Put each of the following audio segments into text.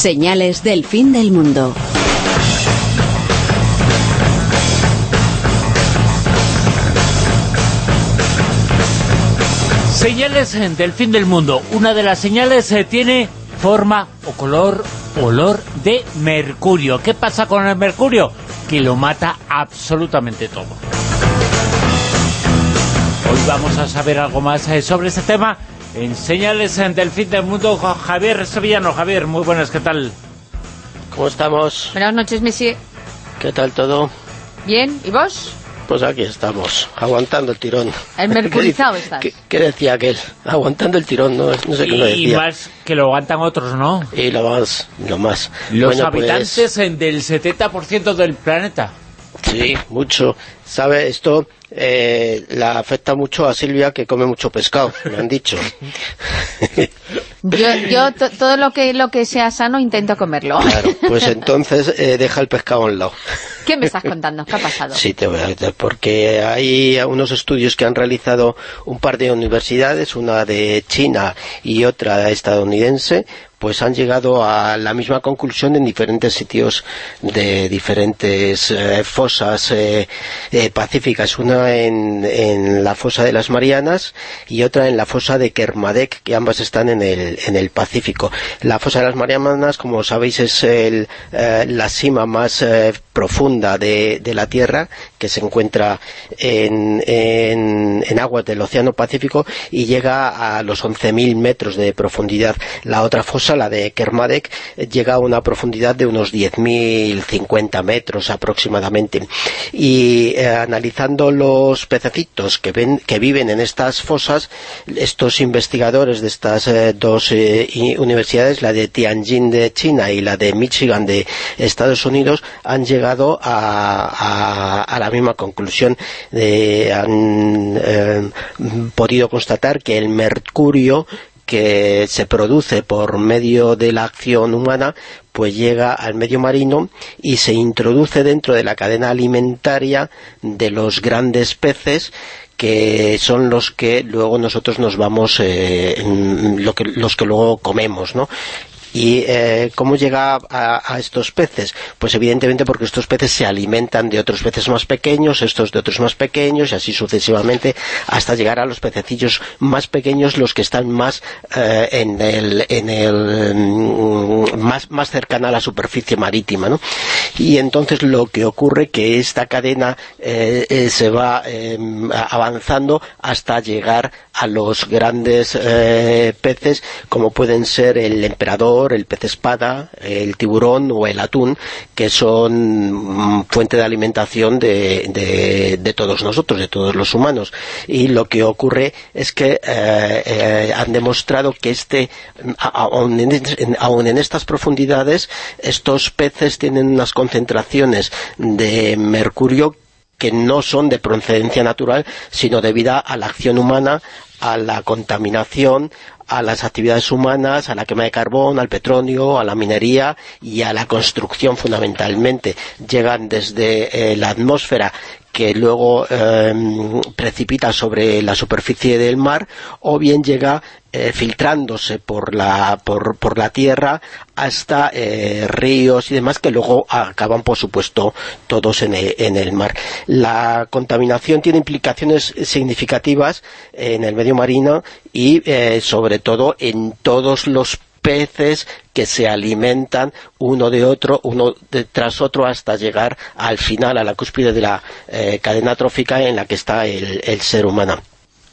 Señales del fin del mundo. Señales del fin del mundo. Una de las señales eh, tiene forma o color, olor de mercurio. ¿Qué pasa con el mercurio? Que lo mata absolutamente todo. Hoy vamos a saber algo más eh, sobre este tema en Señales del fin del mundo Javier Sevillano. Javier, muy buenas, ¿qué tal? ¿Cómo estamos? Buenas noches, Messi. ¿Qué tal todo? Bien, ¿y vos? Pues aquí estamos, aguantando el tirón. El mercurizado estás. ¿Qué, decía aquel? Aguantando el tirón, no, no sé qué lo decía. Y más que lo aguantan otros, ¿no? Y lo más, lo más. Los pues habitantes del 70% del planeta. Sí, mucho. ¿Sabe? Esto eh, la afecta mucho a Silvia, que come mucho pescado, me han dicho. yo, todo lo que lo que sea sano intento comerlo. Claro, pues entonces eh, deja el pescado a un lado. ¿Qué me estás contando? ¿Qué ha pasado? Sí, te voy a decir, porque hay unos estudios que han realizado un par de universidades, una de China y otra estadounidense, pues han llegado a la misma conclusión en diferentes sitios de diferentes eh, fosas eh, eh, pacíficas. Una en, en, la fosa de las Marianas y otra en la fosa de Kermadec, que ambas están en el, en el Pacífico. La fosa de las Marianas, como sabéis, es el, la cima más profunda de, de, la Tierra, que se encuentra en, en, en aguas del Océano Pacífico y llega a los 11.000 metros de profundidad. La otra fosa la de Kermadec, llega a una profundidad de unos 10.050 metros aproximadamente. Y eh, analizando los pececitos que, ven, que viven en estas fosas, estos investigadores de estas eh, dos eh, universidades, la de Tianjin de China y la de Michigan de Estados Unidos, han llegado a, a, la misma conclusión. han podido constatar que el mercurio que se produce por medio de la acción humana pues llega al medio marino y se introduce dentro de la cadena alimentaria de los grandes peces que son los que luego nosotros nos vamos, eh, lo que, los que luego comemos, ¿no? ¿Y eh, cómo llega a, estos peces? Pues evidentemente porque estos peces se alimentan de otros peces más pequeños, estos de otros más pequeños, y así sucesivamente, hasta llegar a los pececillos más pequeños, los que están más eh, en el, en el mm, más, más cercana a la superficie marítima, ¿no? Y entonces lo que ocurre que esta cadena eh, se va em, avanzando hasta llegar a los grandes peces, como pueden ser el emperador, el pez espada, el tiburón o el atún, que son mm, fuente de alimentación de, de, todos nosotros, de todos los humanos. Y lo que ocurre es que eh, eh, han demostrado que este, aun en, estas profundidades, estos peces tienen unas concentraciones de mercurio que no son de procedencia natural, sino debido a la acción humana, a la contaminación, a las actividades humanas, a la quema de carbón, al petróleo, a la minería y a la construcción fundamentalmente. Llegan desde eh, la atmósfera que luego em, precipita sobre la superficie del mar o bien llega eh, filtrándose por la, por, por la tierra hasta eh, ríos y demás que luego acaban por supuesto todos en el, en el mar. La contaminación tiene implicaciones significativas en el medio marino y eh, sobre todo en todos los peces que se alimentan uno de otro, uno tras otro, hasta llegar al final, a la cúspide de la eh, cadena trófica en la que está el, ser humano.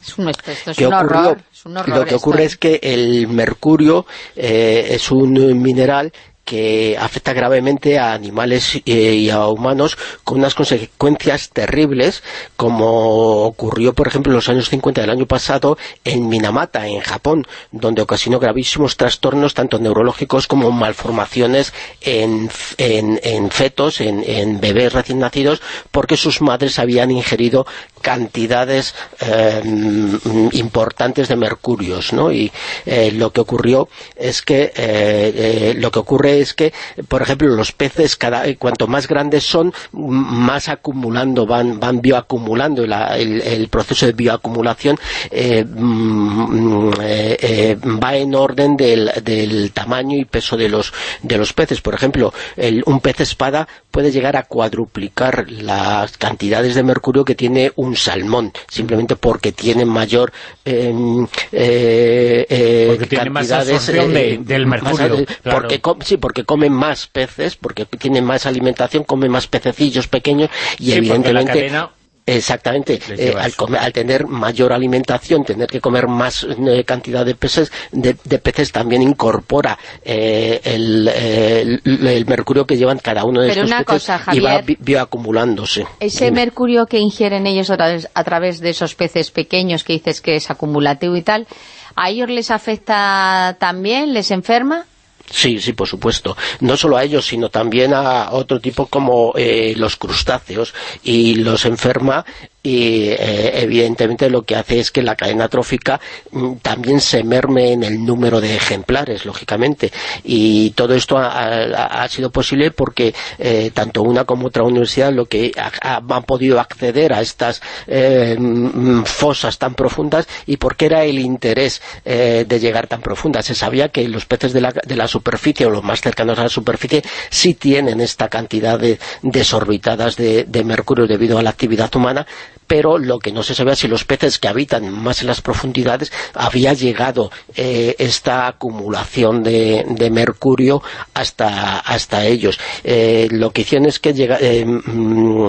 Es un, esto es un horror, Lo que ocurre es que el mercurio eh, es un mineral que afecta gravemente a animales eh, y a humanos con unas consecuencias terribles como ocurrió por ejemplo en los años 50 del año pasado en Minamata, en Japón donde ocasionó gravísimos trastornos tanto neurológicos como malformaciones en, en, fetos, en, bebés recién nacidos porque sus madres habían ingerido cantidades eh, importantes de mercurios ¿no? y eh, lo que ocurrió es que lo que ocurre ocurre es que, por ejemplo, los peces, cada cuanto más grandes son, más acumulando, van, van bioacumulando, el, proceso de bioacumulación eh, mm, eh, eh, va en orden del, del, tamaño y peso de los, de los peces. Por ejemplo, el, un pez espada puede llegar a cuadruplicar las cantidades de mercurio que tiene un salmón, simplemente porque tiene mayor em, eh, eh, porque tiene más eh, del mercurio. porque sí, porque come más peces, porque tiene más alimentación, come más pececillos pequeños y evidentemente... Exactamente, eh, al, tener mayor alimentación, tener que comer más eh, cantidad de peces, de, peces también incorpora eh, el, mercurio que llevan cada uno de estos peces y va bioacumulándose. Ese mercurio que ingieren ellos a través de esos peces pequeños que dices que es acumulativo y tal, ¿a ellos les afecta también? ¿Les enferma? Sí, sí, por supuesto. No solo a ellos, sino también a otro tipo como eh, los crustáceos y los enferma y eh, evidentemente lo que hace es que la cadena trófica mm, también se merme en el número de ejemplares, lógicamente, y todo esto ha, sido posible porque eh, tanto una como otra universidad lo que han podido acceder a estas eh, mm, fosas tan profundas y porque era el interés de llegar tan profunda. Se sabía que los peces de la, de la, superficie o los más cercanos a la superficie sí tienen esta cantidad de desorbitadas de mercurio debido a la actividad humana, pero lo que no se sabe es si los peces que habitan más en las profundidades había llegado eh, esta acumulación de, mercurio hasta, hasta ellos. Eh, lo que hicieron es que eh, mm,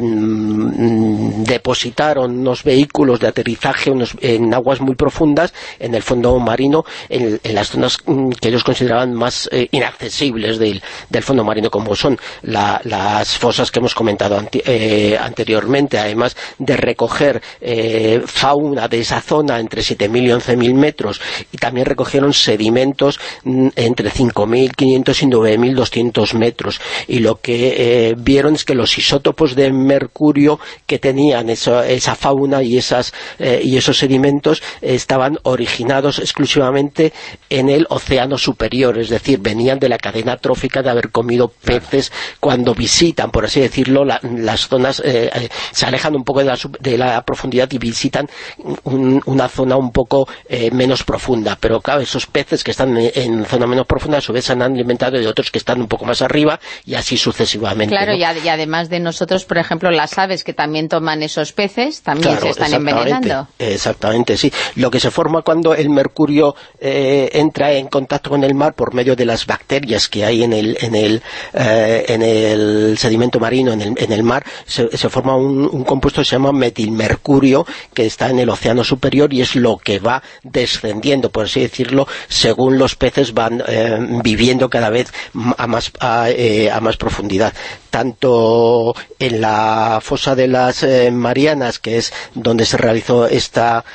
mm, depositaron unos vehículos de aterrizaje en aguas muy profundas, en el fondo marino, en, las zonas mm, que ellos consideraban más inaccesibles del, fondo marino, como son las fosas que hemos comentado anteriormente, además de recoger eh, fauna de esa zona entre 7.000 y 11.000 metros y también recogieron sedimentos mm, entre 5.500 y 9.200 metros. Y lo que eh, vieron es que los isótopos de mercurio que tenían esa fauna y, esas, eh, y esos sedimentos estaban originados exclusivamente en el océano superior, es decir, venían de la cadena trófica de haber comido peces cuando visitan, por así decirlo, las zonas, se alejan un poco de de la profundidad y visitan una zona un poco eh, menos profunda. Pero claro, esos peces que están en, zona menos profunda a su vez se han alimentado de otros que están un poco más arriba y así sucesivamente. Claro, y, además de nosotros, por ejemplo, las aves que también toman esos peces también se están envenenando. Exactamente, sí. Lo que se forma cuando el mercurio eh, entra en contacto con el mar por medio de las bacterias que hay en el, en el, eh, en el sedimento marino, en el, en el mar, se, forma un, un compuesto que se llama metilmercurio que está en el océano superior y es lo que va descendiendo, por así decirlo, según los peces van eh, viviendo cada vez a más, eh, a, más profundidad. Tanto en la fosa de las eh, Marianas, que es donde se realizó esta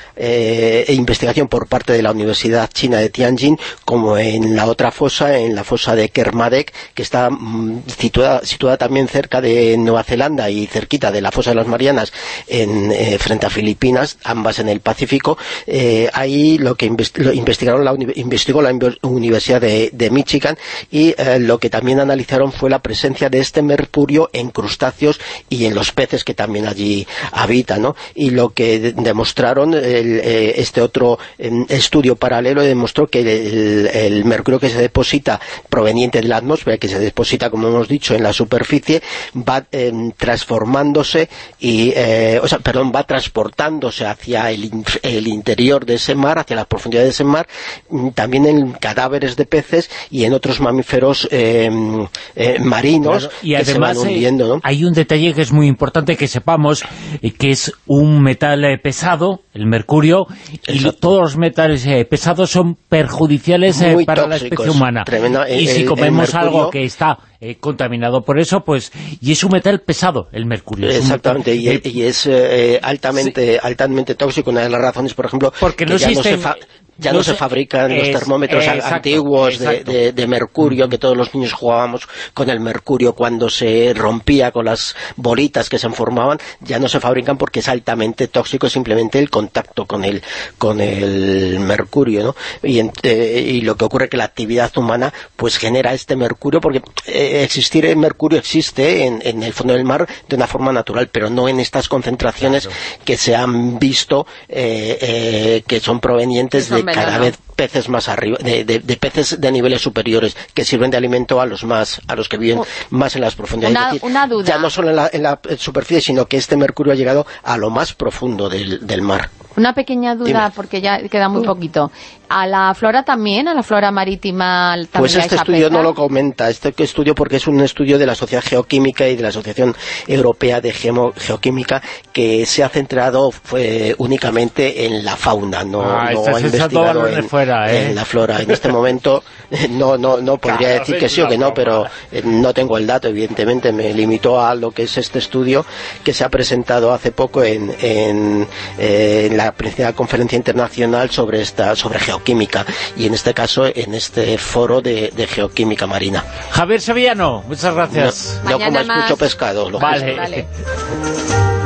investigación por parte de la Universidad China de Tianjin, como en la otra fosa, en la fosa de Kermadec, que está mm, situada, situada también cerca de Nueva Zelanda y cerquita de la fosa de las Marianas, en, eh, frente a Filipinas, ambas en el Pacífico. Eh, ahí lo que investigaron la, investigó la Universidad de, Michigan y eh, lo que también analizaron fue la presencia de este mercurio en crustáceos y en los peces que también allí habitan. ¿no? Y lo que demostraron, este otro em, estudio paralelo demostró que el, mercurio que se deposita proveniente de la atmósfera, que se deposita, como hemos dicho, en la superficie, va em, transformándose y eh, o sea, perdón, va transportándose hacia el, interior de ese mar, hacia la profundidad de ese mar, mm, también en cadáveres de peces y en otros mamíferos em, eh, marinos y que se van hundiendo. Hay un detalle que es muy importante que sepamos, que es un metal pesado, el mercurio, y todos los metales pesados son perjudiciales para la especie humana. y si comemos algo que está contaminado por eso, pues y es un metal pesado, el mercurio. Exactamente, y, es eh, altamente altamente tóxico. Una de las razones, por ejemplo, porque no existen Ya no, se fabrican los termómetros antiguos De, mercurio, que todos los niños jugábamos con el mercurio cuando se rompía con las bolitas que se formaban, ya no se fabrican porque es altamente tóxico simplemente el contacto con el, con el mercurio, ¿no? Y, eh, y lo que ocurre es que la actividad humana pues genera este mercurio, porque eh, existir el mercurio existe en, en, el fondo del mar de una forma natural, pero no en estas concentraciones que se han visto eh, que son provenientes de cada vez peces más arriba, de, peces de niveles superiores que sirven de alimento a los más a los que viven más en las profundidades. Una, duda. Ya no solo en la, superficie, sino que este mercurio ha llegado a lo más profundo del mar. Una pequeña duda, porque ya queda muy poquito. ¿A la flora también? ¿A la flora marítima también Pues este estudio no lo comenta. Este estudio porque es un estudio de la Sociedad Geoquímica y de la Asociación Europea de Geoquímica que se ha centrado únicamente en la fauna, no, ah, ha investigado ¿eh? en, la flora. En este momento no no no podría decir que sí o que no, pero eh, no tengo el dato, evidentemente. Me limitó a lo que es este estudio que se ha presentado hace poco en, en, eh, en la principal conferencia internacional sobre esta sobre geoquímica y en este caso en este foro de, geoquímica marina. Javier Sevillano, muchas gracias. No, comas mucho pescado. vale.